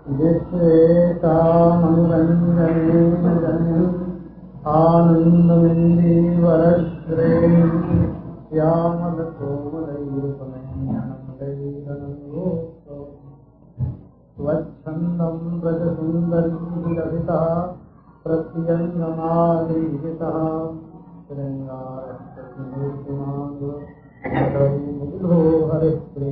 श्रेतामनुरञ्जन् आनन्दी वरत्रे श्यामदतोमदैरु स्वच्छन्द्रज सुन्दरीरहितः प्रत्यङ्गमालीहितः श्रुमारित्रे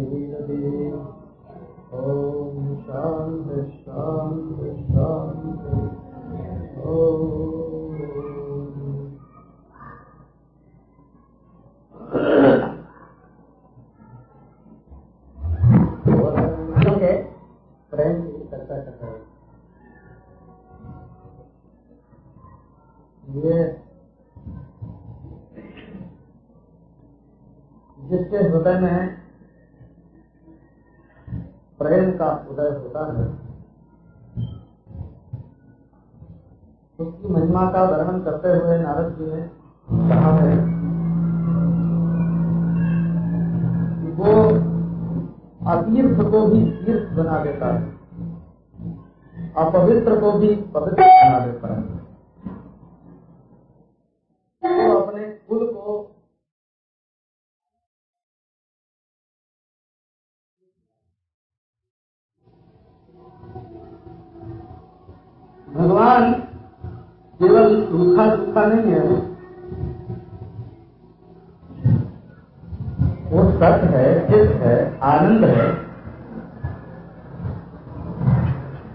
प्रेम की चर्चा कर रहे हैं। ये जिसके हृदय में प्रेम का उदय होता है। उसकी महिमा का वर्णन करते हुए नारद जी ने कहा है कि वो अतीर्थ को भी तीर्थ बना देता है, अपवित्र को भी पवित्र बना देता है। भगवान केवल सूखा सूखा नहीं है। वो सत है चित है, आनंद है।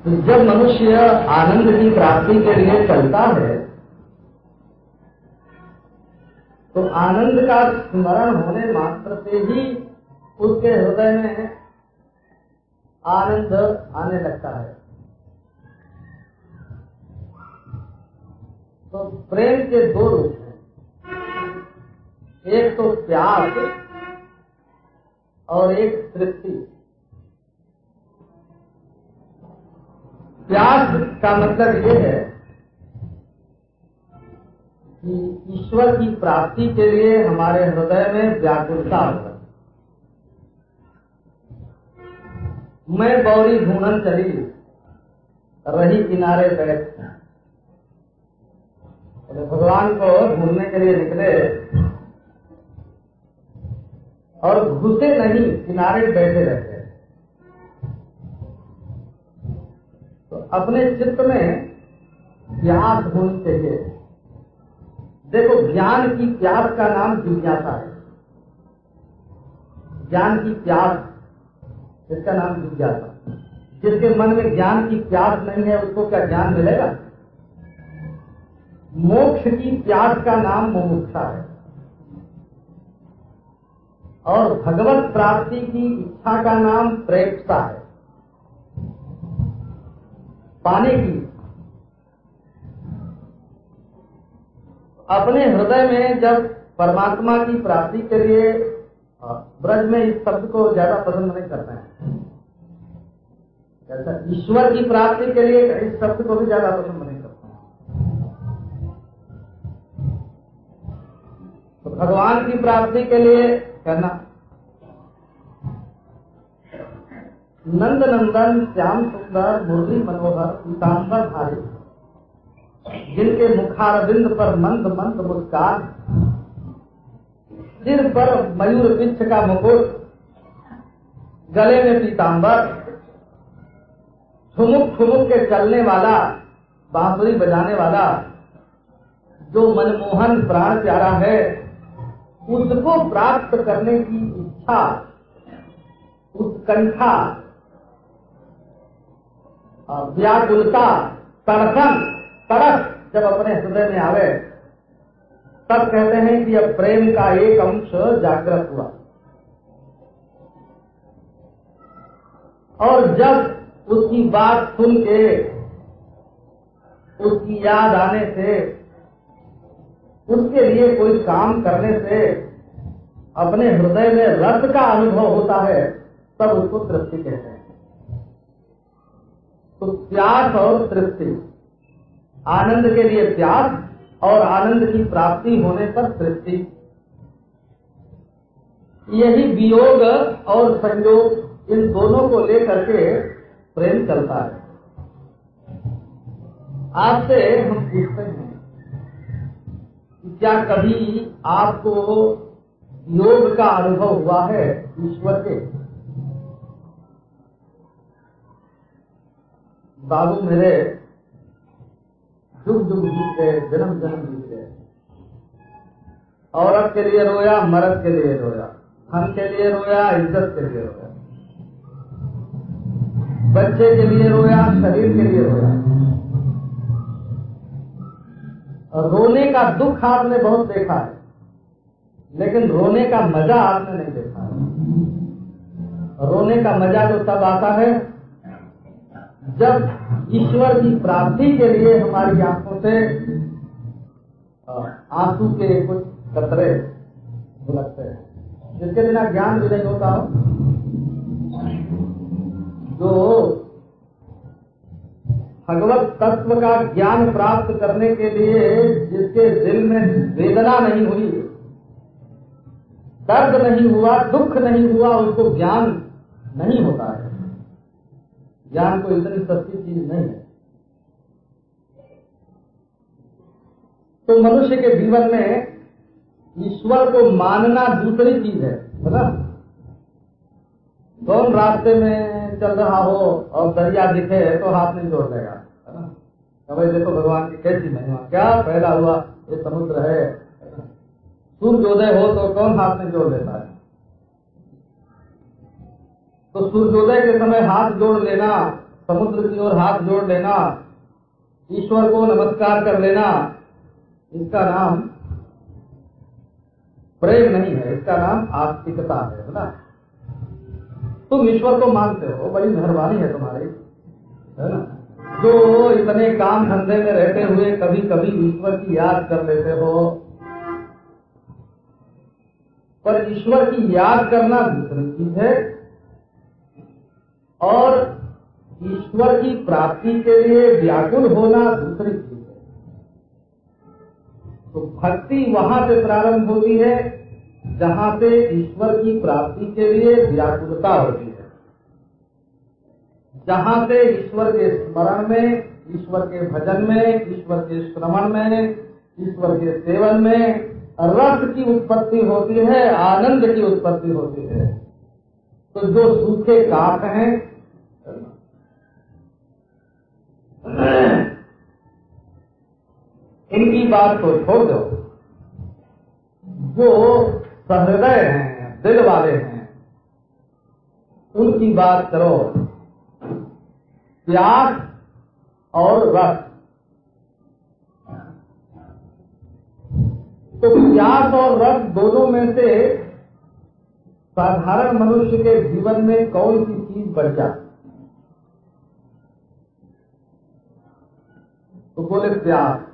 तो जब मनुष्य आनंद की प्राप्ति के लिए चलता है तो आनंद का स्मरण होने मात्र से ही उसके हृदय में आनंद आने लगता है। तो प्रेम के दो रूप हैं। एक तो प्यार और एक तृप्ति। प्यास का मतलब ये है कि ईश्वर की प्राप्ति के लिए हमारे हृदय में व्याकुलता हो मैं बौरी ढूंढन चली, रही किनारे बैठ तो भगवान को ढूँढने के लिए निकले। और घुसे नहीं, किनारे बैठे रहते। तो अपने चित्त में प्यास होनी चाहिए देखो, ज्ञान की प्यास का नाम जिज्ञासा है। ज्ञान की प्यास, इसका नाम जिज्ञासा। जिसके मन में ज्ञान की प्यास नहीं है, उसको क्या ज्ञान मिलेगा? मोक्ष की प्यास का नाम मुमुक्षा है। और भगवत प्राप्ति की इच्छा का नाम प्रेक्षा है। पाने की। अपने हृदय में जब परमात्मा की प्राप्ति के लिए ब्रज में इस शब्द को ज़्यादा पसंद नहीं करते हैं। ईश्वर की प्राप्ति के लिए इस शब्द को भी ज़्यादा पसंद नहीं करते हैं तो भगवान की प्राप्ति के लिए करना नंद नंदन श्याम सुंदर, मुरली मनोहर पीताम्बर भाई जिनके मुखारविंद पर मंद मंद मुस्कान। सिर पर मयूर पिच्छ का मुकुट। गले में पीताम्बर ठुमुक ठुमुक के चलने वाला, बांसुरी बजाने वाला। जो मनमोहन प्राण प्यारा है उसको प्राप्त करने की इच्छा, उत्कंठा व्याकुलता तड़कन तड़क जब अपने हृदय में आवे, तब कहते हैं कि अब प्रेम का एक अंश जागृत हुआ। और जब उसकी बात सुन के, उसकी याद आने से उसके लिए कोई काम करने से अपने हृदय में रस का अनुभव होता है, तब उसको तृप्ति कहते हैं। तो प्यास और तृप्ति, आनंद के लिए प्यास और आनंद की प्राप्ति होने पर तृप्ति। यही वियोग और संयोग, इन दोनों को लेकर के प्रेम चलता है। आपसे हम पूछते हैं। क्या कभी आपको योग का अनुभव हुआ है ईश्वर के बाबू मेरे दुख दुख जीत गए, जन्म जन्म जीत गए। औरत के लिए रोया, मर्द के लिए रोया, धन के लिए रोया, इज़्ज़त के लिए रोया। बच्चे के लिए रोया, शरीर के लिए रोया। रोने का दुख आपने बहुत देखा है, लेकिन रोने का मज़ा आपने नहीं देखा है। रोने का मज़ा तो तब आता है जब ईश्वर की प्राप्ति के लिए हमारी आँखों से आँसू के कुछ कतरे लगते हैं, जिसके बिना ज्ञान भी नहीं होता हो। जो भगवत तत्व का ज्ञान प्राप्त करने के लिए जिसके दिल में वेदना नहीं हुई, दर्द नहीं हुआ, दुख नहीं हुआ, उसको ज्ञान नहीं होता है। ज्ञान को इतनी सस्ती चीज़ नहीं है। तो मनुष्य के जीवन में ईश्वर को मानना दूसरी चीज़ है बोला कौन रास्ते में चल रहा हो और दरिया दिखे तो हाथ नहीं जोड़ लेगा है ना? भाई देखो भगवान की कैसी महिमा, क्या पैदा हुआ, ये समुद्र है। सूर्योदय हो तो कौन हाथ में जोड़ लेता है? तो सूर्योदय के समय हाथ जोड़ लेना, समुद्र की ओर हाथ जोड़ लेना, ईश्वर को नमस्कार कर लेना, इसका नाम प्रेम नहीं है, इसका नाम आस्तिकता है ना? तुम ईश्वर को मानते हो, बड़ी मेहरबानी है तुम्हारी, है ना? जो इतने काम धंधे में रहते हुए कभी कभी ईश्वर की याद कर लेते हो, पर ईश्वर की याद करना दूसरी चीज़ है। और ईश्वर की प्राप्ति के लिए व्याकुल होना दूसरी चीज़ है। तो भक्ति वहाँ से प्रारंभ होती है जहाँ से ईश्वर की प्राप्ति के लिए व्याकुलता होती है। जहाँ से ईश्वर के स्मरण में, ईश्वर के भजन में, ईश्वर के श्रवण में, ईश्वर के सेवन में रस की उत्पत्ति होती है, आनंद की उत्पत्ति होती है। तो जो सूखे काट हैं, इनकी बात को छोड़ दो। जो सहृदय हैं, दिल वाले हैं। उनकी बात करो। प्यास और रस। तो प्यास और रस दोनों में से साधारण मनुष्य के जीवन में कौन सी चीज़ बढ़ जाती तो बोले प्यास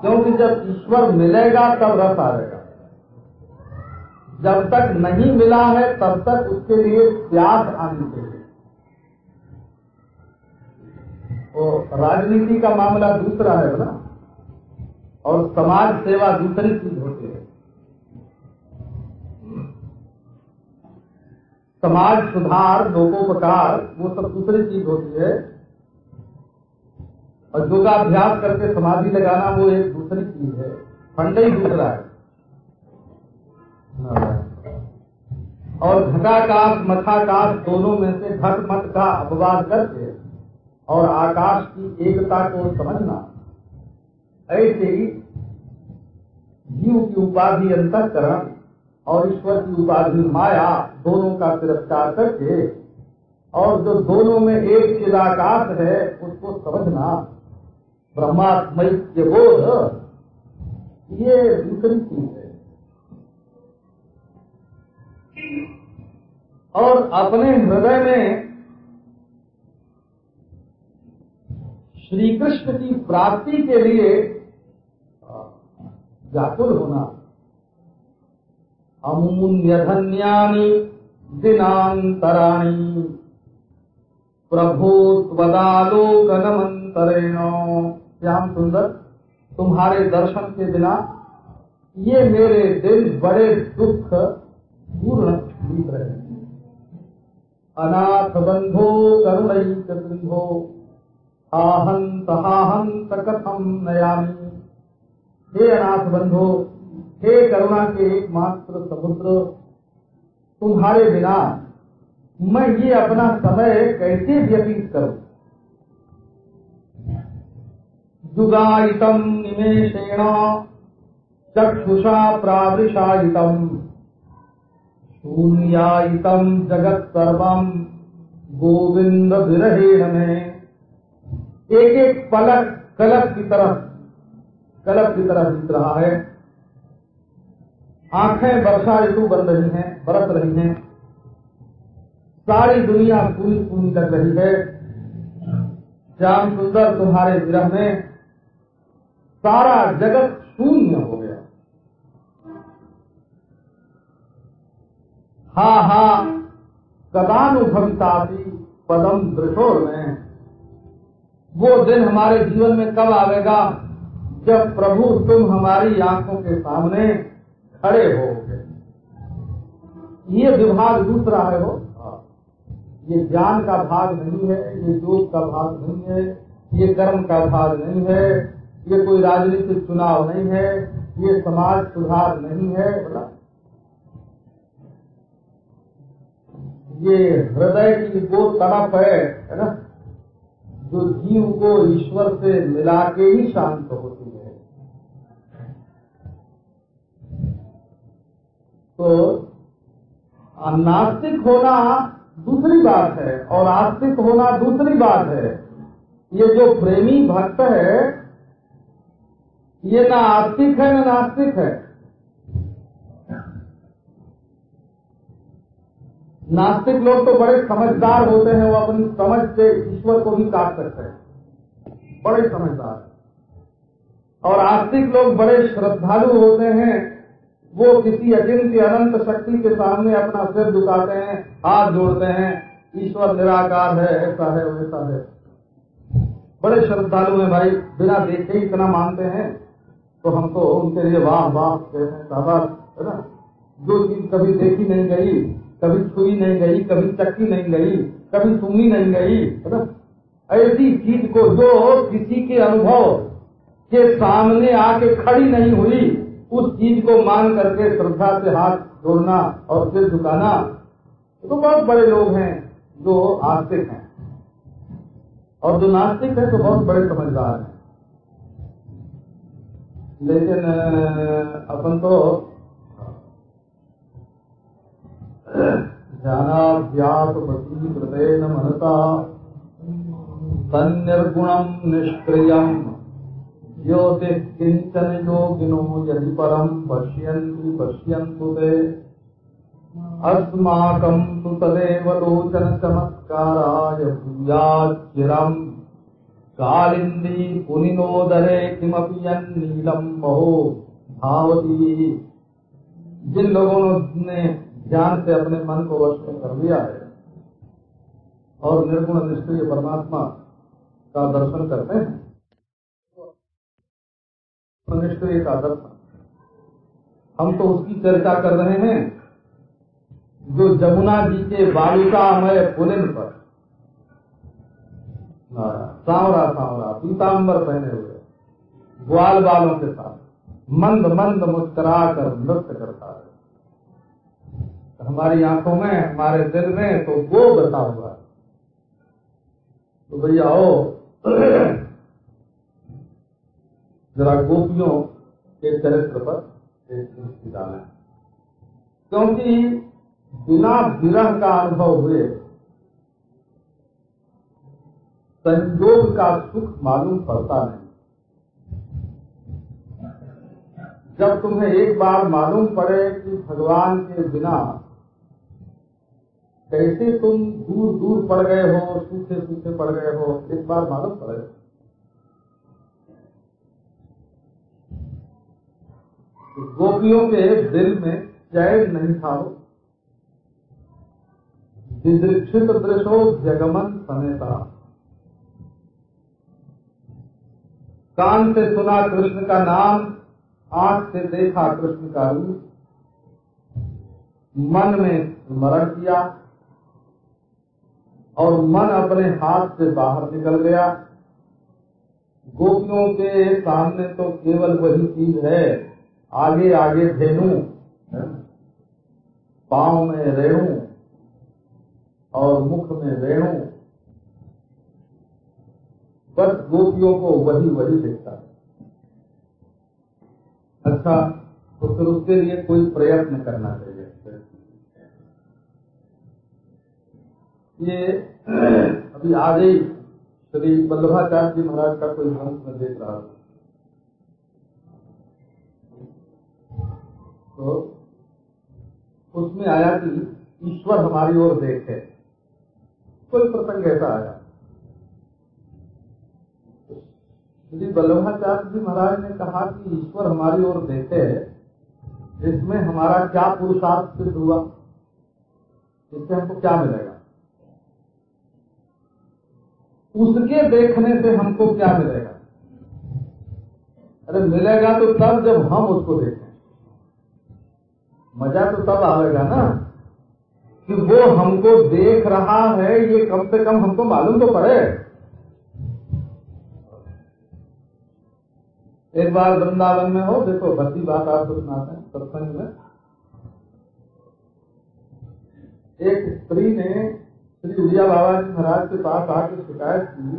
क्योंकि जब ईश्वर मिलेगा, तब रस आएगा। जब तक नहीं मिला है, तब तक उसके लिए प्यास आनी चाहिए तो राजनीति का मामला दूसरा है ना? और समाज सेवा दूसरी चीज़ होती है। समाज, सुधार, लोकोपकार, वो सब दूसरी चीज़ होती है। और योगाभ्यास करके समाधि लगाना वो एक दूसरी चीज़ है। फंड ही दूसरा है। और घटाकाश, मठाकाश दोनों में से घट मठ का अपवाद करके और आकाश की एकता को समझना, ऐसे ही जीव की उपाधि अंतकरण और ईश्वर की उपाधि माया दोनों का तिरस्कार करके और जो दोनों में एक चिदाकाश है, उसको समझना ब्रह्मात्मय बोध, ये दूसरी चीज़ है। और अपने हृदय में श्री कृष्ण की प्राप्ति के लिए व्याकुल होना। अमूल्य धन्यानी दिनांतराणी प्रभु त्वदालोकनमंतरेण श्याम सुंदर, तुम्हारे दर्शन के बिना ये मेरे दिल बड़े दुख पूर्ण बीत रहे अनाथ बंधो, करुणैक सिंधो आहंत हाहंत कथम नयामी। हे अनाथ बंधो, हे करुणा के एकमात्र समुद्र तुम्हारे बिना मैं ये अपना समय कैसे व्यतीत करूँ? युगायितम निमेषेण, चक्षुषा प्रावृषायितम शून्यायितम जगत सर्वम गोविंद विरहेण में। एक एक पलक, कलप की तरफ़, कलप की तरफ़ बीत रहा है। आँखें वर्षा ऋतु बन रही हैं, बरस रही हैं। सारी दुनिया पूरी पूरी लग रही है। श्याम सुंदर तुम्हारे विरह में सारा जगत शून्य हो गया। हा हा, कदानुभवितापी पदम दृशोर में। वो दिन हमारे जीवन में कब आवेगा? जब प्रभु तुम हमारी आँखों के सामने खड़े हो ये विभाग दूसरा है वो? ये ज्ञान का भाग नहीं है, ये योग का भाग नहीं है, ये कर्म का भाग नहीं है ये कोई राजनीतिक चुनाव नहीं है, ये समाज सुधार नहीं है, बोला। ये हृदय की वो तरफ़ है है ना, जो जीव को ईश्वर से मिला के ही शांत होती है। तो नास्तिक होना दूसरी बात है, और आस्तिक होना दूसरी बात है। ये जो प्रेमी भक्त है ये ना आस्तिक है, ना नास्तिक है। नास्तिक लोग तो बड़े समझदार होते हैं, वो अपनी समझ से ईश्वर को भी काट सकते हैं। बड़े समझदार। और आस्तिक लोग बड़े श्रद्धालु होते हैं, वो किसी अचिंत्य अनंत शक्ति के सामने अपना सिर झुकाते हैं, हाथ जोड़ते हैं, ईश्वर निराकार है, ऐसा है, वैसा है। बड़े श्रद्धालु हैं भाई, बिना देखे ही इतना मानते हैं। तो हम तो उनके लिए वाह वाह कहते शाबाश है ना? जो चीज़ कभी देखी नहीं गई, कभी छुई नहीं गई, कभी चक्की नहीं गई, कभी सुनी नहीं गई, है ना? ऐसी चीज़ को जो किसी के अनुभव के सामने आके खड़ी नहीं हुई, उस चीज़ को मान करके श्रद्धा से हाथ जोड़ना और सिर झुकाना तो बहुत बड़े लोग हैं जो आस्तिक हैं। और जो नास्तिक है तो बहुत बड़े समझदार हैं। लेकिन अपन तो ध्यानाभ्यासपति कृतेन मनसा तन्निर्गुणम निष्क्रियम। योति किंचन योगिनो यदि परम पश्यन्ति, पश्यन्तु ते। अस्माकं तु तदेव लोचन चमत्काराय भूयाच्चिरम्। कालिन्दी पुनिनोदरे किमपि यन्नीलम् महो? धावती जिन लोगों ने ज्ञान से अपने मन को वश में कर लिया है और निर्गुण निष्क्रिय परमात्मा का दर्शन करते हैं निष्क्रिय का दर्शन। हम तो उसकी चर्चा कर रहे हैं जो जमुना जी के बालुकामय पुलिन पर। सांवरा सांवरा पीताम्बर पहने हुए, ग्वाल बालों के साथ, मंद मंद मुस्करा कर नृत्य करता है। हमारी आँखों में, हमारे दिल में तो वो बसा हुआ है। तो भैया, आओ। जरा गोपियों के चरित्र पर एक दृष्टि डालें। क्योंकि बिना विरह का अनुभव हुए संयोग का सुख मालूम पड़ता नहीं। जब तुम्हें एक बार मालूम पड़े कि भगवान के बिना कैसे तुम दूर दूर पड़ गए हो, सूखे सूखे पड़ गए हो, एक बार मालूम पड़े। गोपियों के दिल में चैन नहीं था वो। विदृक्षित दृशो जगमन समेता। कान से सुना कृष्ण का नाम, आँख से देखा कृष्ण का रूप। मन में स्मरण किया और मन अपने हाथ से बाहर निकल गया। गोपियों के सामने तो केवल वही चीज़ है आगे आगे धेनु, पाँव में रेणु और मुख में रेणु। बस गोपियों को वही वही दिखता अच्छा तो फिर उसके लिए कोई प्रयत्न करना चाहिए। ये अभी ही श्री वल्लभाचार्य जी महाराज का कोई ग्रंथ में देख रहा हूँ। तो उसमें आया कि ईश्वर हमारी ओर देखे। कोई प्रसंग ऐसा आया? श्री वल्लभाचार्य जी महाराज ने कहा कि ईश्वर हमारी ओर देखे इसमें हमारा क्या पुरुषार्थ सिद्ध हुआ, इससे हमको क्या मिलेगा? उसके देखने से हमको क्या मिलेगा? अरे मिलेगा तो तब जब हम उसको देखें। मज़ा तो तब आएगा ना, कि वो हमको देख रहा है, ये कम से कम हमको मालूम तो पड़े। एक बार वृंदावन में हो, देखो, भक्ति बात आपको सुनाते हैं सत्संग में। एक स्त्री ने श्री उड़िया बाबा जी महाराज के पास आके शिकायत की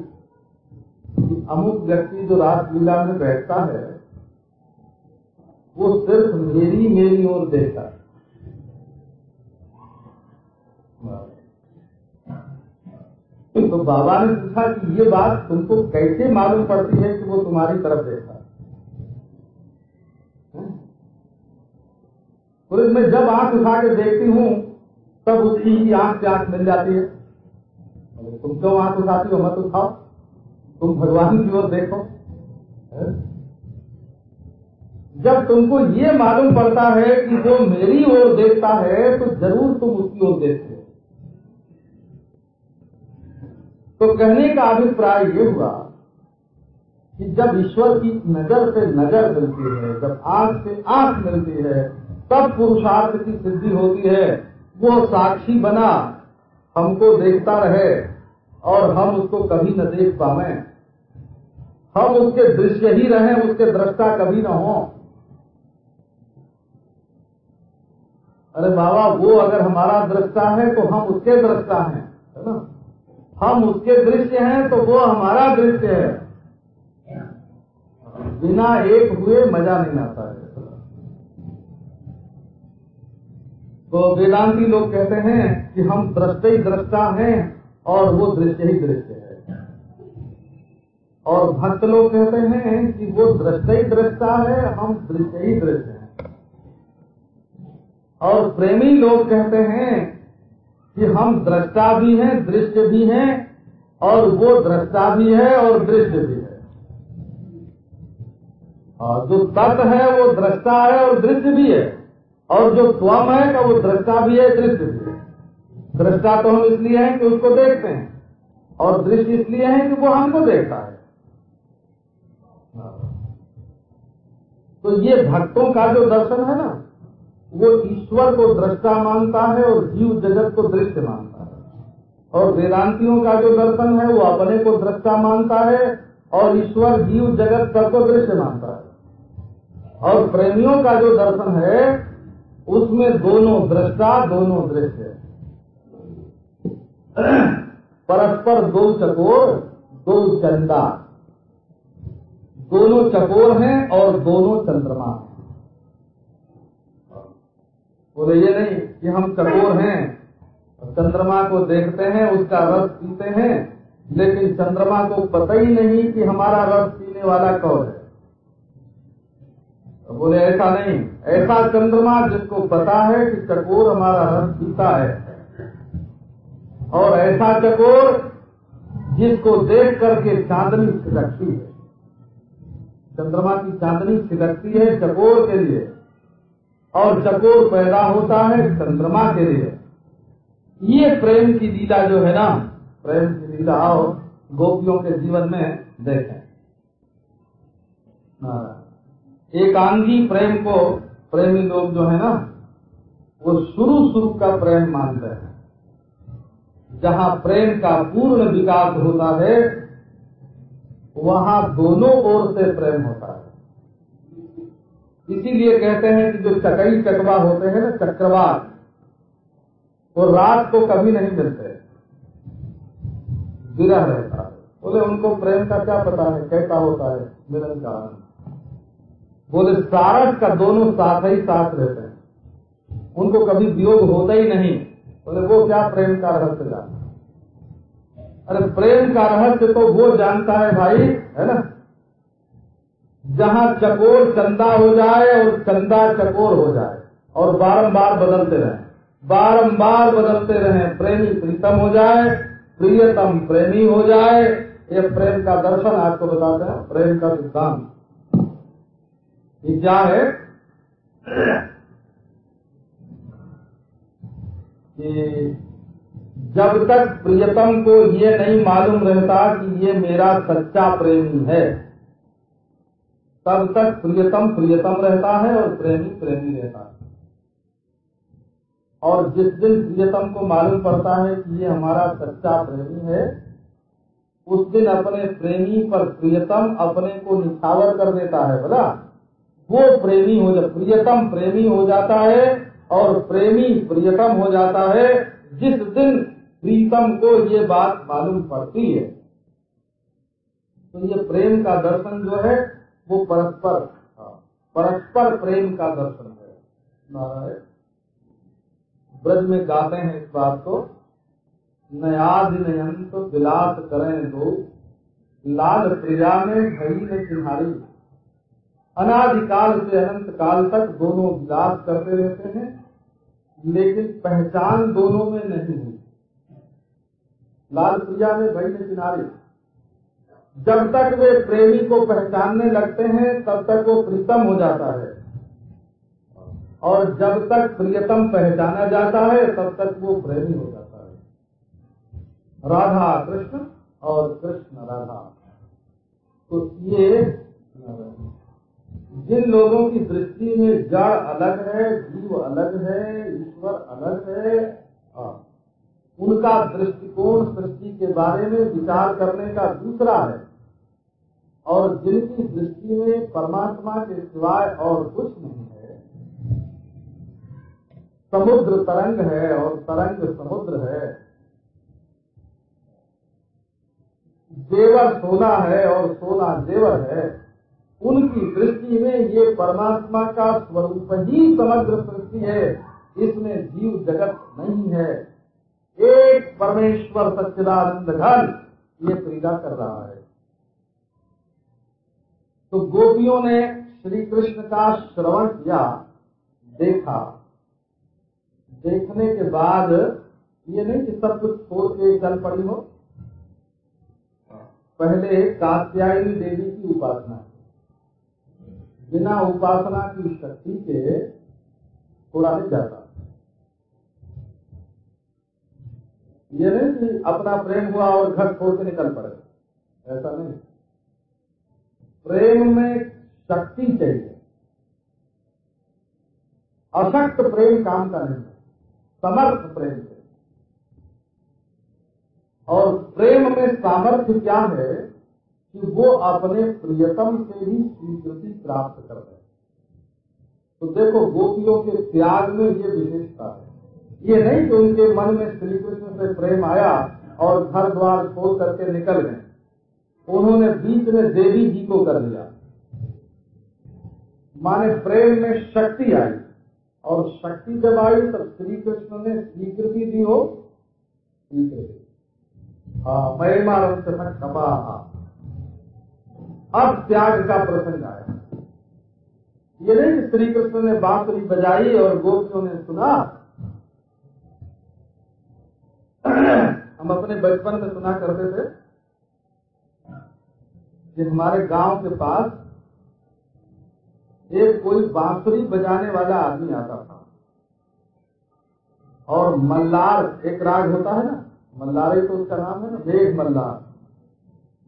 कि अमुक व्यक्ति जो रासलीला में बैठता है, वो सिर्फ़ मेरी मेरी ओर देखता है। तो बाबा ने पूछा कि ये बात तुमको कैसे मालूम पड़ती है कि वो तुम्हारी तरफ़ देखता और इसमें जब आँख उठा के देखती हूँ, तब उसकी ही आँख से आँख मिल जाती है। तुम क्यों आँख उठाती हो? मत उठाओ। तुम भगवान की ओर देखो। जब तुमको ये मालूम पड़ता है कि जो मेरी ओर देखता है तो ज़रूर तुम उसकी ओर देखते हो। तो कहने का अभिप्राय ये हुआ कि जब ईश्वर की नज़र से नज़र मिलती है, जब आँख से आँख मिलती है तब पुरुषार्थ की सिद्धि होती है। वो साक्षी बना, हमको देखता रहे और हम उसको कभी न देख पावे। हम उसके दृश्य ही रहे, उसके दृष्टा कभी न हो। अरे बाबा, वो अगर हमारा दृष्टा है तो हम उसके दृष्टा हैं, है ना? हम उसके दृश्य हैं तो वो हमारा दृश्य है। बिना एक हुए मज़ा नहीं आता है। तो वेदांती लोग कहते हैं कि हम दृष्ट ही दृष्टा हैं और वो दृश्य ही दृश्य है। और भक्त लोग कहते हैं कि वो दृष्टि दृष्टा है, हम दृश्य ही दृश्य हैं। और प्रेमी लोग कहते हैं कि हम दृष्टा भी हैं दृश्य भी हैं, और वो दृष्टा भी है और दृश्य भी है। और जो तत् है वो दृष्टा है और दृश्य भी है। और जो त्वम है का वो दृष्टा भी है दृश्य भी है दृष्टा तो हम इसलिए हैं कि उसको देखते हैं। और दृश्य इसलिए है कि वो हमको देखता है। तो ये भक्तों का जो दर्शन है ना, वो ईश्वर को दृष्टा मानता है और जीव जगत को दृश्य मानता है। और वेदांतियों का जो दर्शन है, वो अपने को दृष्टा मानता है और ईश्वर जीव जगत सबको दृश्य मानता है। और प्रेमियों का जो दर्शन है उसमें दोनों दृष्टा, दोनों दृश्य परस्पर दो चकोर, दो चंदा। दोनों चकोर हैं और दोनों चंद्रमा बोले, ये नहीं कि हम चकोर हैं। चंद्रमा को देखते हैं, उसका रस पीते हैं, लेकिन चंद्रमा को पता ही नहीं कि हमारा रस पीने वाला कौन है। तो बोले, ऐसा नहीं। ऐसा चंद्रमा जिसको पता है कि चकोर हमारा रस पीता है। और ऐसा चकोर जिसको देख करके चांदनी छिड़कती है। चंद्रमा की चांदनी छिड़कती है चकोर के लिए। और चकोर पैदा होता है चंद्रमा के लिए। ये प्रेम की लीला जो है ना, प्रेम की लीला, और गोपियों के जीवन में, देखें। एकांगी प्रेम को, प्रेमी लोग जो है ना, वो शुरू शुरू का प्रेम मानते हैं। जहाँ प्रेम का पूर्ण विकास होता है, वहाँ दोनों ओर से प्रेम होता है। इसीलिए कहते हैं कि जो चकई चकवा होते हैं ना, चक्रवात, वो रात को कभी नहीं मिलते। विरह रहता है। बोले, उनको प्रेम का क्या पता है? कैसा होता है? मिलन का बोले सारस का दोनों साथ ही साथ रहते हैं। उनको कभी वियोग होता ही नहीं। बोले, वो क्या प्रेम का रहस्य जानता अरे, प्रेम का रहस्य तो वो जानता है भाई, है ना? जहाँ चकोर चंदा हो जाए और चंदा चकोर हो जाए, और बारंबार बदलते रहें। बारंबार बदलते रहे, प्रेमी प्रीतम हो जाए, प्रियतम प्रेमी हो जाए। ये प्रेम का दर्शन आपको बताते हैं, प्रेम का सिद्धांत। ये क्या है? कि जब तक प्रियतम को ये नहीं मालूम रहता कि ये मेरा सच्चा प्रेमी है, तब तक प्रियतम प्रियतम रहता है और प्रेमी प्रेमी रहता है। और जिस दिन प्रियतम को मालूम पड़ता है कि ये हमारा सच्चा प्रेमी है, उस दिन अपने प्रेमी पर प्रियतम अपने को निछावर कर देता है, बोला। वो प्रेमी हो जा, प्रियतम प्रेमी हो जाता है और प्रेमी प्रियतम हो जाता है, जिस दिन प्रीतम को ये बात मालूम पड़ती है। तो ये प्रेम का दर्शन जो है, वो परस्पर परस्पर प्रेम का दर्शन है। नारायण, ब्रज में गाते हैं इस बात को, नयादिनयंत विलास करें दो लाल प्रिया में भई ने चिन्हारी अनादिकाल से अनंत काल तक दोनों विलास करते रहते हैं, लेकिन पहचान दोनों में नहीं हुई। लाल प्रिया में भई ने चिन्हारी जब तक वे प्रेमी को पहचानने लगते हैं, तब तक वो प्रीतम हो जाता है। और जब तक प्रियतम पहचाना जाता है, तब तक वो प्रेमी हो जाता है। राधा कृष्ण और कृष्ण राधा। तो ये जिन लोगों की दृष्टि में जड़ अलग है, जीव अलग है, ईश्वर अलग है उनका दृष्टिकोण सृष्टि के बारे में विचार करने का दूसरा है। और जिनकी दृष्टि में परमात्मा के सिवाय और कुछ नहीं है, समुद्र तरंग है और तरंग समुद्र है। जेवर सोना है और सोना जेवर है। उनकी दृष्टि में ये परमात्मा का स्वरूप ही समग्र सृष्टि है। इसमें जीव जगत नहीं है। एक परमेश्वर सच्चिदानंद घन ये क्रीड़ा कर रहा है। तो गोपियों ने श्री कृष्ण का श्रवण किया, देखा। देखने के बाद ये नहीं कि सब कुछ छोड़ के चल पड़ी हो। पहले कात्यायनी देवी की उपासना। बिना उपासना की शक्ति के थोड़ा नहीं जाता ये नहीं कि अपना प्रेम हुआ और घर छोड़ के निकल पड़े। ऐसा नहीं। प्रेम में शक्ति चाहिए। अशक्त प्रेम काम का नहीं समर्थ प्रेम से और प्रेम में सामर्थ्य क्या है? कि वो अपने प्रियतम से ही स्वीकृति प्राप्त कर रहे तो देखो, गोपियों के त्याग में ये विशेषता है। ये नहीं कि उनके मन में श्री कृष्ण से प्रेम आया और घर द्वार छोड़ करके निकल गए। उन्होंने बीच में देवी जी को कर दिया। माने प्रेम में शक्ति आई। और शक्ति जब आई, तब श्री कृष्ण ने स्वीकृति दी हो। स्वीकृति हाँ महिमा क्षमा अब त्याग का प्रसंग आया। ये नहीं कि श्री कृष्ण ने बांसुरी बजाई और गोपियों ने सुना। हम अपने बचपन में सुना करते थे कि हमारे गाँव के पास एक कोई बांसुरी बजाने वाला आदमी आता था। और मल्लार, एक राग होता है ना? मल्लारे तो उसका नाम है ना? मेघ मल्लार।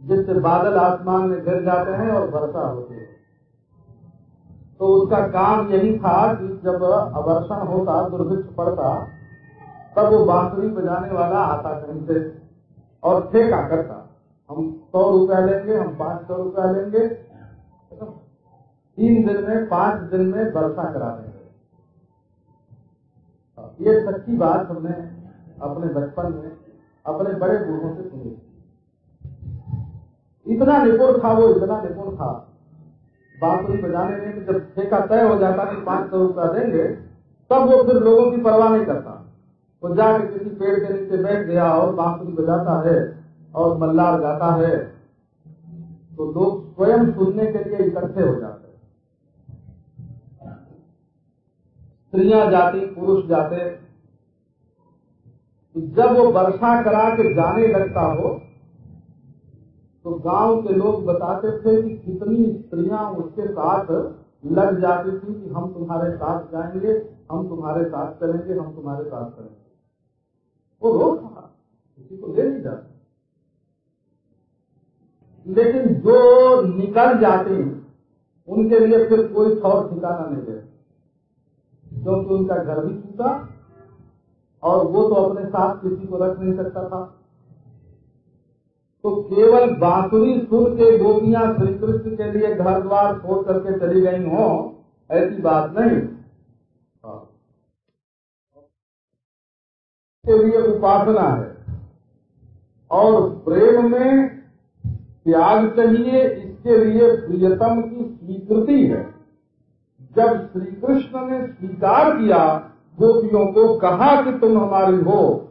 जिससे बादल आसमान में गिर जाते हैं और वर्षा होती है। तो उसका काम यही था कि जब अवर्षण होता, दुर्भिक्ष पड़ता, तब वो बांसुरी बजाने वाला आता कहीं से और ठेका करता। हम सौ रुपया लेंगे, हम पाँच सौ रुपया लेंगे। तीन दिन में, पाँच दिन में वर्षा करा देंगे। ये सच्ची बात हमने अपने बचपन में, अपने बड़े बूढ़ों से सुनी। इतना निपुण था वो, इतना निपुण था। बांसुरी बजाने में जब ठेका तय हो जाता कि पाँच सौ रुपया देंगे, तब वो फिर लोगों की परवाह नहीं करता। वो जाके किसी पेड़ के नीचे बैठ गया और बांसुरी बजाता है और मल्लार गाता है। तो लोग स्वयं सुनने के लिए इकट्ठे हो जाते स्त्रियाँ जाती, पुरुष जाते। जब वो वर्षा करा के जाने लगता हो तो गाँव के लोग बताते थे कि कितनी स्त्रियाँ उसके साथ लग जाती थी कि हम तुम्हारे साथ जाएँगे, हम तुम्हारे साथ चलेंगे, हम तुम्हारे साथ चलेंगे। वो रोज था, किसी को ले नहीं जाते। लेकिन जो निकल जाते उनके लिए फिर कोई ठौर ठिकाना नहीं दे क्योंकि उनका घर भी छूटा और वो तो अपने साथ किसी को रख नहीं सकता था। तो केवल बांसुरी, सुर के गोपियाँ श्री कृष्ण के लिए घर द्वार छोड़ करके चली गई हो, ऐसी बात नहीं। हाँ। के लिए उपासना है। और प्रेम में त्याग चाहिए, इसके लिए प्रियतम की स्वीकृति है। जब श्री कृष्ण ने स्वीकार किया, गोपियों को कहा कि तुम हमारी हो,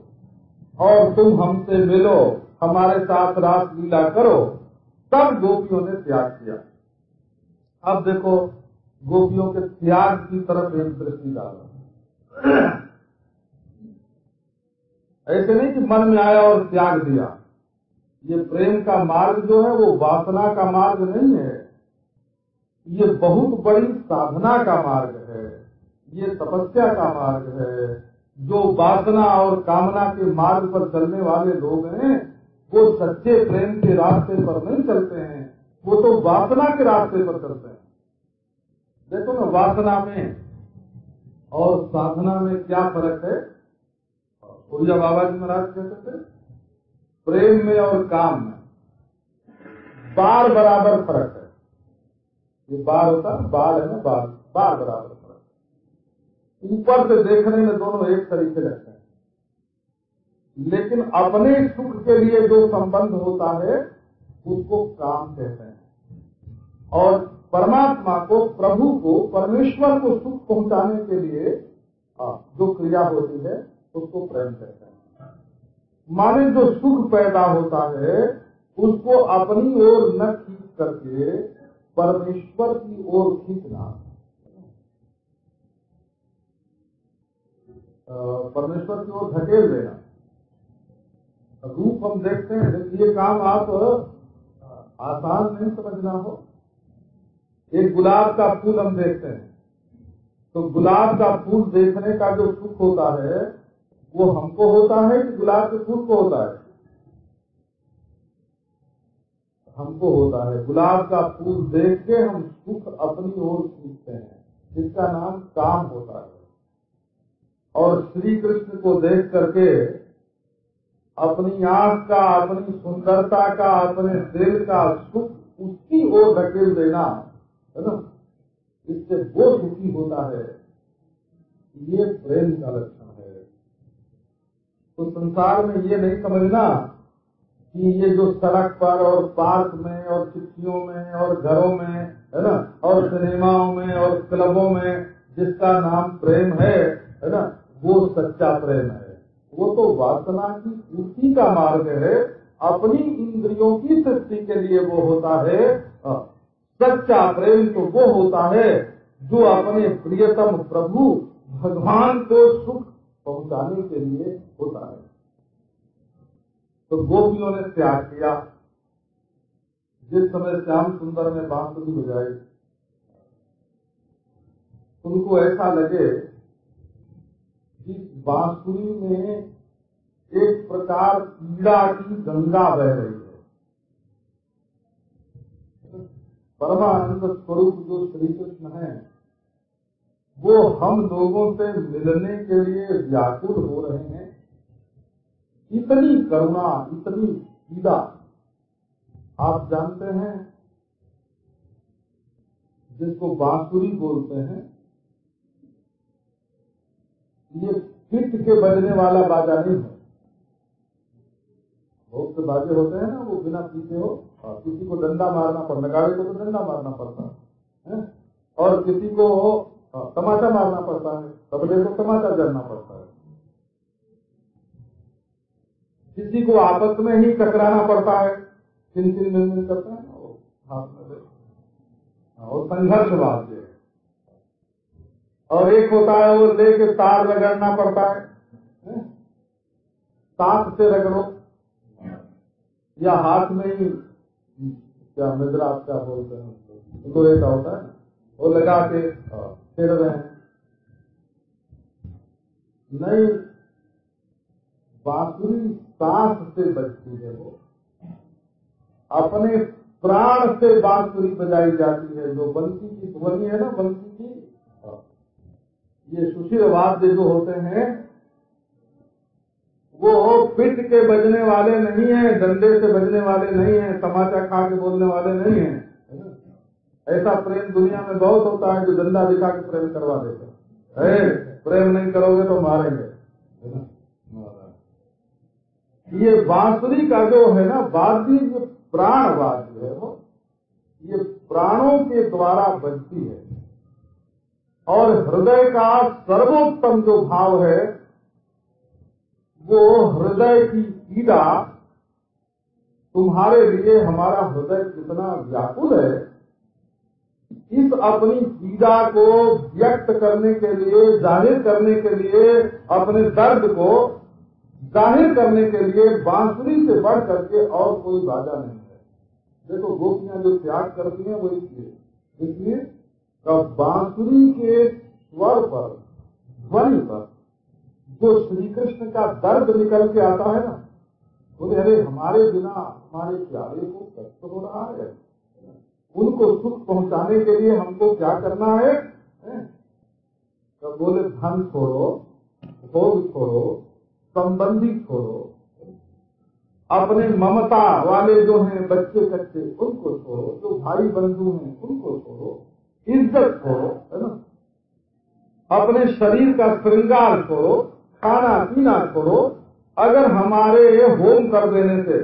और तुम हमसे मिलो हमारे साथ रास लीला करो तब गोपियों ने त्याग किया। अब देखो, गोपियों के त्याग की तरफ़ एक दृष्टि डालो ऐसे नहीं कि मन में आया और त्याग दिया। ये प्रेम का मार्ग जो है, वो वासना का मार्ग नहीं है। ये बहुत बड़ी साधना का मार्ग है। ये तपस्या का मार्ग है। जो वासना और कामना के मार्ग पर चलने वाले लोग हैं वो सच्चे प्रेम के रास्ते पर नहीं चलते हैं। वो तो वासना के रास्ते पर चलते हैं। देखो ना, वासना में और साधना में क्या फ़र्क है? ऊर्जा बाबा जी महाराज कहते थे प्रेम में और काम में बार बराबर फ़र्क है। ये बार होता है, बार है ना, बार बार बराबर फ़र्क ऊपर से देखने में दोनों एक तरीके लगते हैं। लेकिन अपने सुख के लिए जो संबंध होता है, उसको काम कहते हैं। और परमात्मा को, प्रभु को, परमेश्वर को सुख पहुँचाने के लिए जो क्रिया होती है, उसको प्रेम कहते हैं। माने जो सुख पैदा होता है, उसको अपनी ओर न खींच करके परमेश्वर की ओर खींचना परमेश्वर की ओर धकेल देना। रूप हम देखते हैं ये काम आप आसान नहीं समझना हो। एक गुलाब का फूल हम देखते हैं। तो गुलाब का फूल देखने का जो सुख होता है, वो हमको होता है कि गुलाब के फूल को होता है? हमको होता है। गुलाब का फूल देख के हम सुख अपनी ओर खींचते हैं। जिसका नाम काम होता है। और श्री कृष्ण को देख करके अपनी आँख का, अपनी सुंदरता का, अपने दिल का सुख उसकी ओर धकेल देना, है ना? इससे वो सुखी होता है ये प्रेम का लक्षण है। तो संसार में ये नहीं समझना कि ये जो सड़क पर और पार्क में और चिट्ठियों में और घरों में, है ना? और सिनेमाओं में और क्लबों में जिसका नाम प्रेम है है ना? वो सच्चा प्रेम है। वो तो वासना की पूर्ति का मार्ग है, अपनी इंद्रियों की तृप्ति के लिए वो होता है सच्चा प्रेम तो वो होता है जो अपने प्रियतम प्रभु भगवान को सुख पहुँचाने के लिए होता है। तो गोपियों ने त्याग किया। जिस समय श्याम सुंदर में बांसुरी बजाई उनको ऐसा लगे इस बांसुरी में एक प्रकार पीड़ा की गंगा बह रही है। परमानंद स्वरूप जो श्री कृष्ण है, वो हम लोगों से मिलने के लिए व्याकुल हो रहे हैं। इतनी करुणा, इतनी पीड़ा, आप जानते हैं, जिसको बांसुरी बोलते हैं ये पिट के बजने वाला बाजा नहीं है। बहुत से बाजे होते हैं ना, वो बिना पीछे हो, और किसी को डंडा मारना पड़ता नगाड़े को तो डंडा मारना पड़ता है और किसी को तमाचा मारना पड़ता है तबले को तमाचा जलना पड़ता है। किसी को आपस में ही टकराना पड़ता है मिल मिल करता है और संघर्ष वाद्य और एक होता है वो लेके तार रगड़ना पड़ता है। साथ से रगड़ो। या हाथ में ही, क्या मिद्रा क्या बोलते हैं तो एक होता है। वो लगा के फिर रहे हैं। नहीं, बांसुरी सांस से बचती है वो। अपने प्राण से बांसुरी बजाई जाती है। जो बंसी की ध्वनि है ना, बंसी ये सुशील वाद्य जो होते हैं, वो पिट के बजने वाले नहीं है, डंडे से बजने वाले नहीं है, तमाचा खा के बोलने वाले नहीं है। ऐसा प्रेम दुनिया में बहुत होता है जो डंडा दिखा के प्रेम करवा देते है। प्रेम नहीं करोगे तो मारेंगे। ये बांसुरी का जो है ना वाद्य जो प्राण वाद्य है वो, ये प्राणों के द्वारा बजती है। और हृदय का सर्वोत्तम जो भाव है, वो हृदय की पीड़ा तुम्हारे लिए हमारा हृदय कितना व्याकुल है, इस अपनी पीड़ा को व्यक्त करने के लिए, ज़ाहिर करने के लिए, अपने दर्द को ज़ाहिर करने के लिए बांसुरी से बढ़ करके और कोई बाजा नहीं है। देखो गोपियाँ जो त्याग करती हैं, वो इसलिए इसलिए बांसुरी के स्वर पर, ध्वनि पर, जो श्री कृष्ण का दर्द निकल के आता है ना बोले अरे, हमारे बिना हमारे प्यारे को कष्ट हो रहा है। उनको सुख पहुँचाने के लिए हमको क्या करना है? तो बोले, धन छोड़ो, भोग छोड़ो, संबंधी छोड़ो। अपने ममता वाले जो हैं बच्चे कच्चे उनको छोड़ो, जो भाई बंधु हैं, उनको छोड़ो। इज़्ज़त छोड़ो है ना? अपने शरीर का श्रृंगार छोड़ो खाना पीना छोड़ो अगर हमारे होम कर देने से,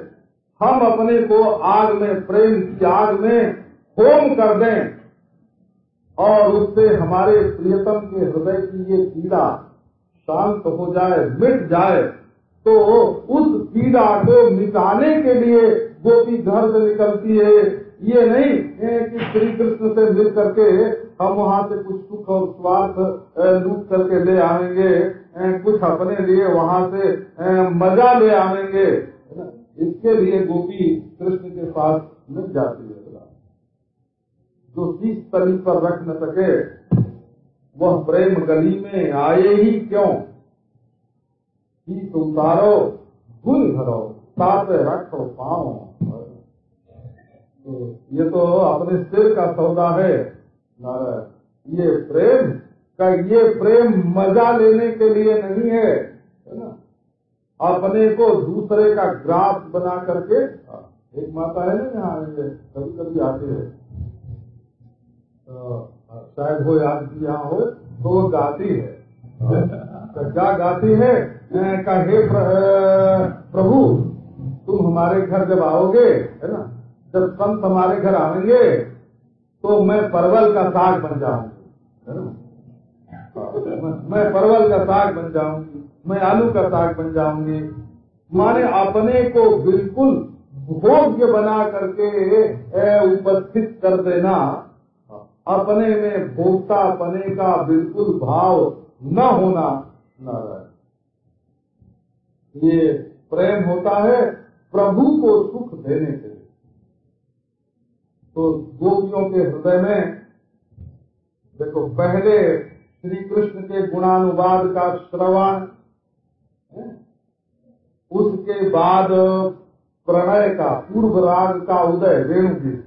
हम अपने को आग में, प्रेम की आग में होम कर दें, और उससे हमारे प्रियतम के हृदय की ये पीड़ा शांत हो जाए, मिट जाए तो उस पीड़ा को मिटाने के लिए गोपी घर से निकलती है ये नहीं कि श्री कृष्ण से मिल करके हम वहाँ से कुछ सुख और स्वार्थ लूट करके ले आएँगे कुछ अपने लिए वहाँ से मज़ा ले आएँगे। इसके लिए गोपी कृष्ण के पास मिल जाती है जो शीश तली पर रख न सके, वह प्रेम गली में आए ही क्यों? शीश उतारो गुल भरो रखो पाओ ये तो अपने सिर का सौदा है, नारायण। ये प्रेम का, ये प्रेम मज़ा लेने के लिए नहीं है ना? अपने को दूसरे का ग्राफ बना करके एक माता है ना यहाँ कभी कभी आते हैं। तो शायद हो याद भी यहाँ हो तो वो गाती है। तो क्या गाती है? का हे प्रभु, तुम हमारे घर जब आओगे है जब संत हमारे घर आएँगे तो मैं परवल का साग बन जाऊँगी। मैं परवल का साग बन जाऊँगी, मैं आलू का साग बन जाऊँगी। माने अपने को बिल्कुल भोग्य बना करके उपस्थित कर देना। अपने में भोक्ता पने का बिल्कुल भाव न होना न ये प्रेम होता है प्रभु को सुख देने के। तो गोपियों के हृदय में, देखो, पहले श्री कृष्ण के गुणानुवाद का श्रवण उसके बाद प्रणय का, पूर्व राग का उदय वेणु जी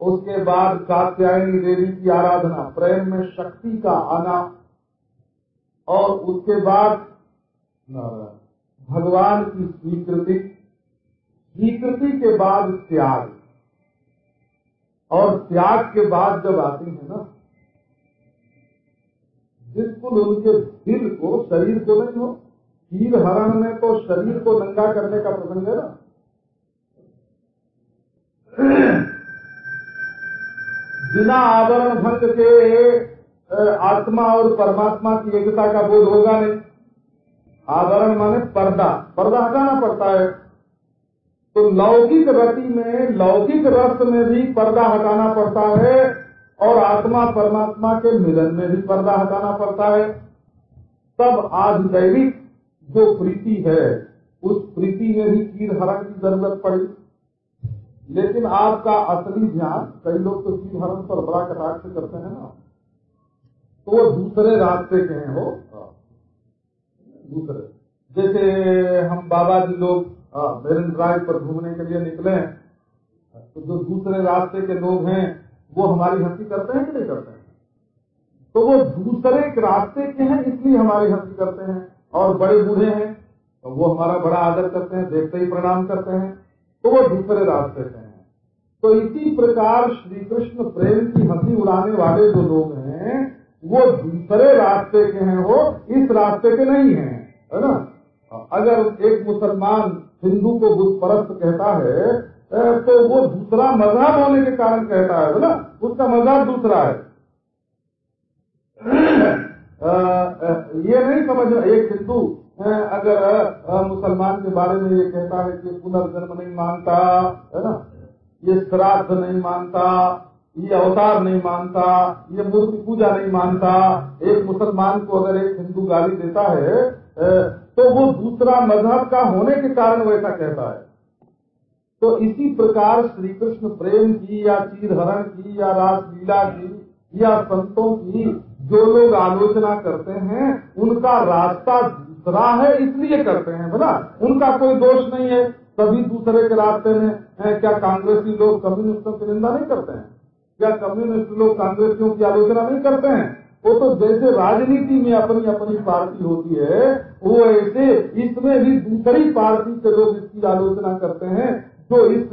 उसके बाद कात्यायनी देवी की आराधना, प्रेम में शक्ति का आना। और उसके बाद भगवान की स्वीकृति। स्वीकृति के बाद त्याग। और त्याग के बाद जब आती है ना बिल्कुल उनके दिल को, शरीर को नहीं हो हीर हरण में तो शरीर को नंगा करने का प्रसंग है ना। बिना आवरण भंग के आत्मा और परमात्मा की एकता का बोध होगा नहीं। आवरण माने पर्दा। पर्दा हटाना पड़ता है। तो लौकिक रति में, लौकिक रस में भी पर्दा हटाना पड़ता है और आत्मा परमात्मा के मिलन में भी पर्दा हटाना पड़ता है। तब आज दैविक जो प्रीति है, उस प्रीति में भी चीर हरण की ज़रूरत पड़ी। लेकिन आपका असली ध्यान कई लोग तो चीर हरण पर बड़ा कटाक्ष करते हैं ना। तो वो दूसरे रास्ते के हैं हो। दूसरे। जैसे हम बाबा जी लोग मेरन राय पर घूमने के लिए निकले तो जो दूसरे रास्ते के लोग हैं, वो हमारी हस्ती करते हैं कि नहीं करते हैं? तो वो दूसरे रास्ते के हैं, इसलिए हमारी हस्ती करते हैं। और बड़े बूढ़े हैं तो वो हमारा बड़ा आदर करते हैं, देखते ही प्रणाम करते हैं तो वो दूसरे रास्ते के हैं। तो इसी प्रकार श्री कृष्ण प्रेम की हँसी उड़ाने वाले जो लोग हैं, वो दूसरे रास्ते के हैं, वो इस रास्ते के नहीं हैं, है ना? अगर एक मुसलमान हिंदू को बुद्ध परस्त कहता है तो वो दूसरा मज़हब होने के कारण कहता है, बोला, उसका मज़हब दूसरा है। ये नहीं समझ एक हिंदू अगर मुसलमान के बारे में ये कहता है कि पुनर्जन्म नहीं मानता, है ना? ये श्राद्ध नहीं मानता, ये अवतार नहीं मानता, ये मूर्ति पूजा नहीं मानता, एक मुसलमान को अगर एक हिंदू गाली देता है तो वो दूसरा मज़हब का होने के कारण वैसा कहता है। तो इसी प्रकार श्री कृष्ण प्रेम की या चीरहरण की या रासलीला की या संतों की जो लोग आलोचना करते हैं, उनका रास्ता दूसरा है, इसलिए करते हैं बोला उनका कोई दोष नहीं है। सभी दूसरे के रास्ते में क्या कांग्रेसी लोग कम्युनिस्टों की निंदा नहीं करते हैं? क्या कम्युनिस्ट लोग कांग्रेसियों की आलोचना नहीं करते हैं? वो तो जैसे राजनीति में अपनी अपनी पार्टी होती है, वो ऐसे इसमें भी दूसरी पार्टी के लोग इसकी आलोचना करते हैं, जो इस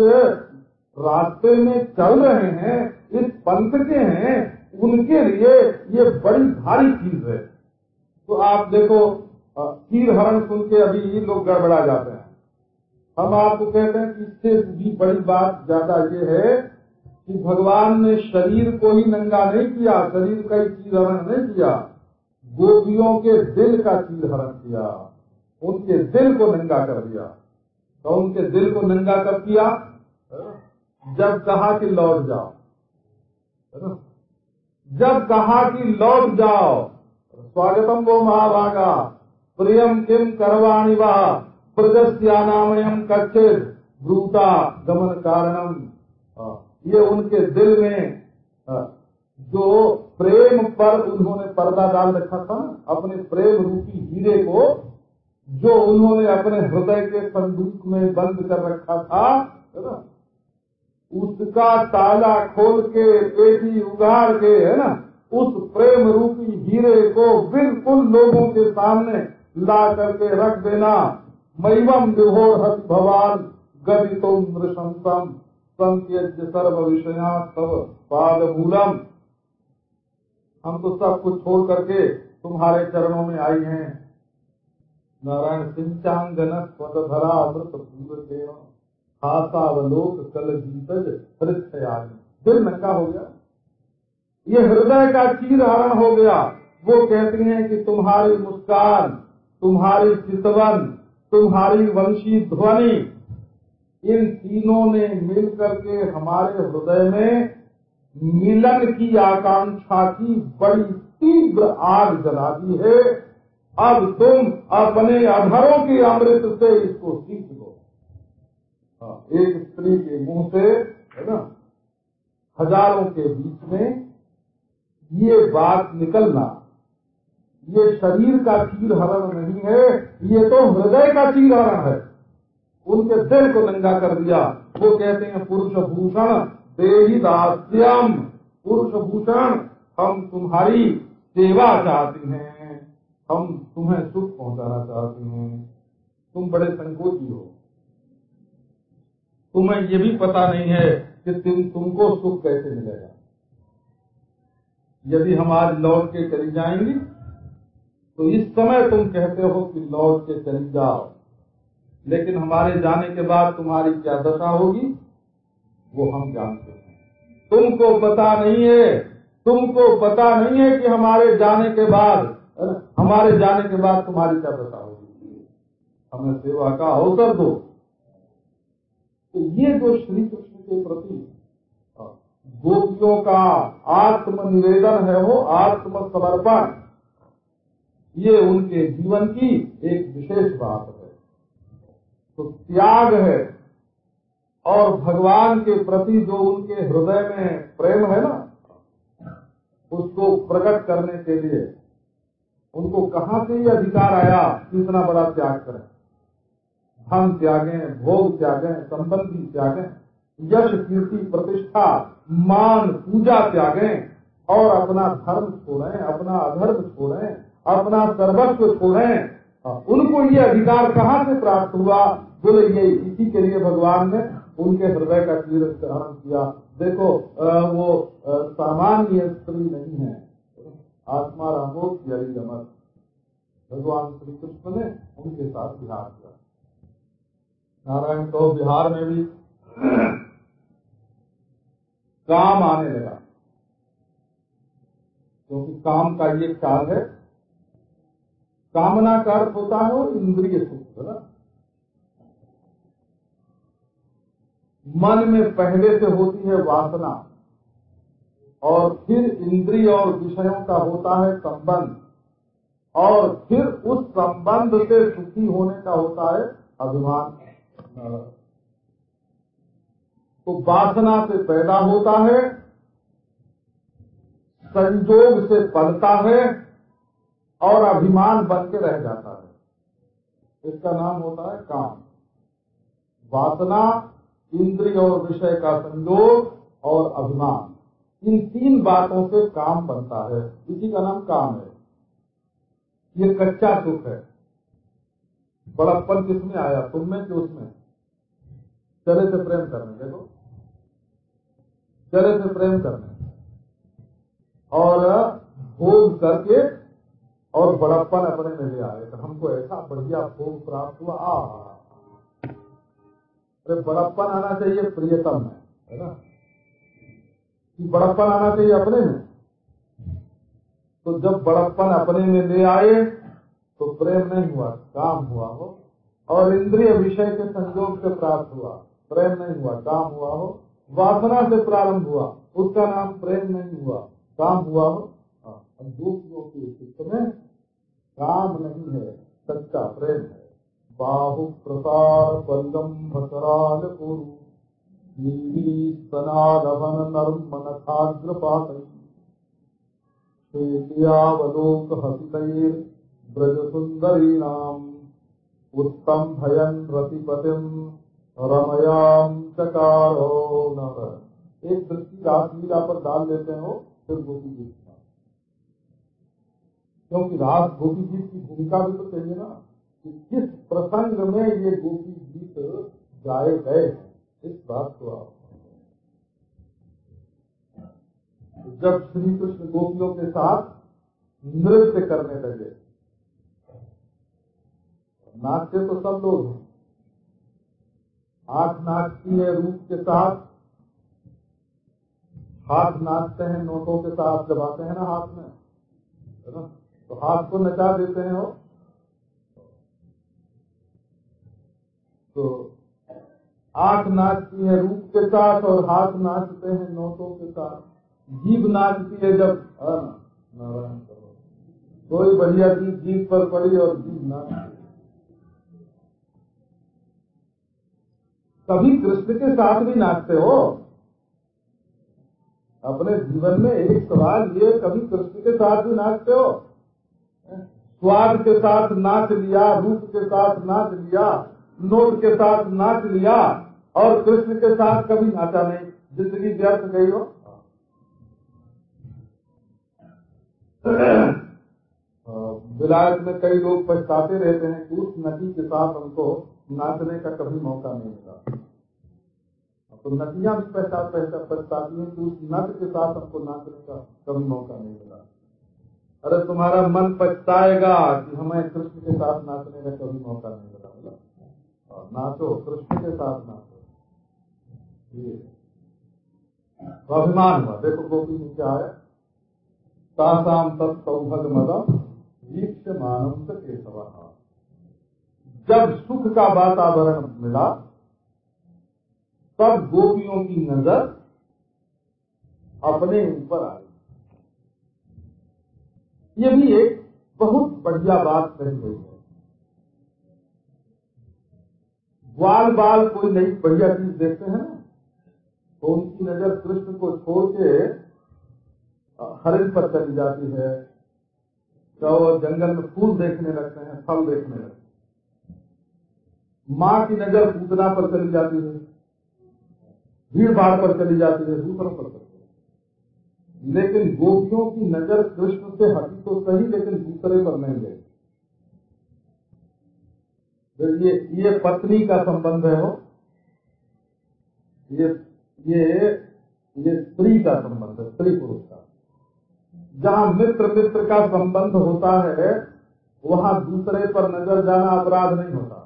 रास्ते में चल रहे हैं, इस पंथ के हैं, उनके लिए ये बड़ी भारी चीज़ है। तो आप देखो तीर हरण सुन के अभी लोग गड़बड़ा जाते हैं। हम आपको कहते हैं कि इससे भी बड़ी बात ज़्यादा ये है कि भगवान ने शरीर को ही नंगा नहीं किया, शरीर का ही चीर हरण नहीं किया। गोपियों के दिल का चीर हरण किया, उनके दिल को नंगा कर दिया। तो उनके दिल को नंगा कर किया? जब कहा कि लौट जाओ। जब कहा कि लौट जाओ, स्वागतम वो महाभागा। प्रियम किम करवाणी वह प्रजस्यानामयम कच्चित ब्रूता गमन कारणम। ये उनके दिल में जो प्रेम पर उन्होंने पर्दा डाल रखा था, अपने प्रेम रूपी हीरे को, जो उन्होंने अपने हृदय के संदूक में बंद कर रखा था ना? उसका ताला खोल के, पेटी उगाड़ के, है ना? उस प्रेम रूपी हीरे को बिल्कुल लोगों के सामने ला करके रख देना। मैवम विभोर हत भवान गदितुम नृशंसम। सर्व विषया सब पाद मूलम हम तो सब कुछ छोड़ करके तुम्हारे चरणों में आई हैं। नारायण सिंचांगन स्वतधरा अमृत पूर्व खासावलोक कल जीतज हृदयान दिल नंगा हो गया। ये हृदय का चीर हरण हो गया। वो कहती हैं कि तुम्हारी मुस्कान, तुम्हारी चितवन, तुम्हारी वंशी ध्वनि इन तीनों ने मिलकर के हमारे हृदय में मिलन की आकांक्षा की बड़ी तीव्र आग जला दी है। अब तुम अपने अधरों के अमृत से इसको सीख लो। हाँ, एक स्त्री के मुँह से है ना हज़ारों के बीच में ये बात निकलना ये शरीर का चीर हरण नहीं है ये तो हृदय का चीर हरण है। उनके दिल को नंगा कर दिया। वो कहते हैं पुरुष भूषण देही दास्यम पुरुष भूषण हम तुम्हारी सेवा चाहते हैं। हम तुम्हें सुख पहुंचाना चाहते हैं। तुम बड़े संकोची हो। तुम्हें ये भी पता नहीं है कि तुम, तुमको सुख कैसे मिलेगा। यदि हम आज लौट के चली जाएँगे तो इस समय तुम कहते हो कि लौट के चली जाओ। लेकिन हमारे जाने के बाद तुम्हारी क्या दशा होगी, वो हम जानते हैं। तुमको पता नहीं है, तुमको पता नहीं है कि हमारे जाने के बाद हमारे जाने के बाद तुम्हारी क्या दशा होगी। हमें सेवा का अवसर दो। तो ये जो श्री कृष्ण के प्रति गोपियों का आत्मनिवेदन है, वो आत्मसमर्पण, ये उनके जीवन की एक विशेष बात है। तो त्याग है। और भगवान के प्रति जो उनके हृदय में प्रेम है ना, उसको प्रकट करने के लिए, उनको कहाँ से ये अधिकार आया इतना बड़ा त्याग करें? धन त्यागें, भोग त्यागें संबंधी त्यागें, यश, कीर्ति, प्रतिष्ठा, मान, पूजा त्यागें, और अपना धर्म छोड़ें, अपना अधर्म छोड़ें, अपना सर्वस्व छोड़ें। उनको ये अधिकार कहाँ से प्राप्त हुआ? बोले ये इसी के लिए भगवान ने उनके हृदय का तीर्थहरण किया। देखो वो सामान्य स्त्री नहीं है। आत्मा रामो की गमत भगवान श्री कृष्ण ने उनके साथ विहार किया। नारायण तो बिहार में भी काम आने लगा। क्योंकि तो काम का ये काल है कामना का अर्थ होता है और इंद्रिय सुख, है ना? मन में पहले से होती है वासना, और फिर इंद्रिय और विषयों का होता है संबंध, और फिर उस संबंध से सुखी होने का होता है अभिमान। तो वासना से पैदा होता है, संजोग से पलता है, और अभिमान बन के रह जाता है। इसका नाम होता है काम। वासना इंद्रिय और विषय का संयोग और अभिमान। इन तीन बातों से काम बनता है। इसी का नाम काम है। ये कच्चा सुख है। बड़प्पन किसमें आया? तुम में कि उसमें? चले से प्रेम करने, देखो। चले से प्रेम करने। और भोग करके और बड़प्पन अपने में ले आए। हमको ऐसा बढ़िया भोग प्राप्त हुआ। आ अरे बड़प्पन आना चाहिए, प्रियतम में है ना? कि बड़प्पन आना चाहिए अपने में। तो जब बड़प्पन अपने में ले आए तो प्रेम नहीं हुआ, काम हुआ हो, और इंद्रिय विषय के संयोग से प्राप्त हुआ, प्रेम नहीं हुआ, काम हुआ हो, वासना से प्रारंभ हुआ, उसका नाम प्रेम नहीं हुआ, काम हुआ हो दूसरों के चित्त में काम नहीं है, सच्चा प्रेम है। बाहु प्रसार पल्लम कराल कुरु स्तनालवन नर्म नखाग्र पातवलोक हसित ब्रज सुंदरी नाम उत्तम भयन रतिपतिम रमयाम चकारो एक दृष्टि रासलीला पर डाल लेते हो फिर गोपी गीत क्योंकि रास गोपी गीत की भूमिका भी तो चाहिए ना। कि किस प्रसंग में ये गोपी गीत गाए गए? इस बात को आप जब श्री कृष्ण गोपियों के साथ नृत्य करने लगे नाचते तो सब लोग हैं। आँख नाचती है रूप के साथ, हाथ नाचते हैं, नोटों के साथ जब आते हैं ना हाथ में, है ना? तो हाथ को नचा देते हैं वो तो आँख नाचती है रूप के साथ और हाथ नाचते हैं नोटों के साथ। जीभ नाचती है जब नारायण करो कोई बढ़िया चीज़ जीभ पर पड़ी और जीभ नाचती कभी कृष्ण के साथ भी नाचते हो? अपने जीवन में एक सवाल ये, कभी कृष्ण के साथ भी नाचते हो? स्वाद के साथ नाच लिया, रूप के साथ नाच लिया। नोट के साथ नाच लिया और कृष्ण के साथ कभी नाचा नहीं। ज़िंदगी व्यर्थ गई हो। विलायत में कई लोग पछताते रहते हैं कि उस नदी के साथ हमको नाचने का कभी मौका नहीं मिला। तो नदियाँ भी पहचान पहचान पछताती हैं कि उस नद के साथ हमको नाचने का कभी मौका नहीं मिला। अरे तुम्हारा मन पछताएगा कि हमें कृष्ण के साथ नाचने का कभी मौका नहीं मिला। नाचो कृष्ण के साथ नाचो ये। तो अभिमान हुआ। देखो गोपी में क्या आया तासाम तत्सौभग मदम वीक्ष मानव के जब सुख का वातावरण मिला, तब गोपियों की नज़र अपने ऊपर आई ये भी एक बहुत बढ़िया बात कही गई है। बाल बाल कोई नई बढ़िया चीज़ देखते हैं ना। तो उनकी नज़र कृष्ण को छोड़ के हरिण पर चली जाती है। तो जंगल में फूल देखने लगते हैं, फल देखने लगते हैं। माँ की नज़र पूतना पर चली जाती है भीड़ भाड़ पर चली जाती है, दूसरों पर चलती है। लेकिन गोपियों की नज़र कृष्ण से हटी तो सही, लेकिन दूसरे पर नहीं गई ये ये पत्नी का संबंध है हो ये ये ये स्त्री का संबंध है, स्त्री पुरुष का। जहाँ मित्र मित्र का संबंध होता है, वहाँ दूसरे पर नज़र जाना अपराध नहीं होता।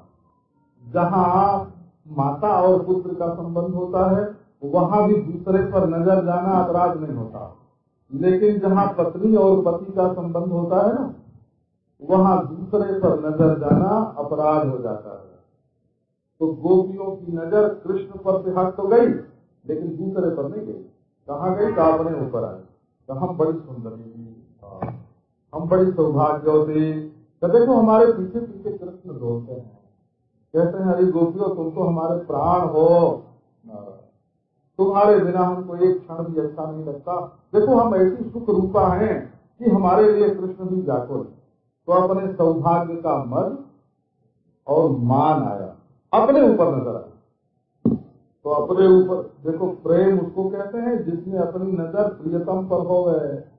जहाँ माता और पुत्र का संबंध होता है, वहाँ भी दूसरे पर नज़र जाना अपराध नहीं होता। लेकिन जहाँ पत्नी और पति का संबंध होता है ना वहाँ दूसरे पर नज़र जाना अपराध हो जाता है। तो गोपियों की नज़र कृष्ण पर से हट तो गई, लेकिन दूसरे पर नहीं गई। कहाँ गई? तो अपने ऊपर आई। तो हम बड़ी सुंदर थी हम बड़ी सौभाग्य सौभाग्यवती तो देखो, हमारे पीछे पीछे कृष्ण दौड़ते हैं। कहते हैं, अरे गोपियों, तुम तो हमारे प्राण हो। तुम्हारे बिना हमको एक क्षण भी अच्छा नहीं लगता। देखो, हम ऐसी सुख रूपा हैं कि हमारे लिए कृष्ण भी व्याकुल तो अपने सौभाग्य का मन और मान आया। अपने ऊपर नज़र आया। तो अपने ऊपर, देखो, प्रेम उसको कहते हैं जिसमें अपनी नज़र प्रियतम पर हो गए।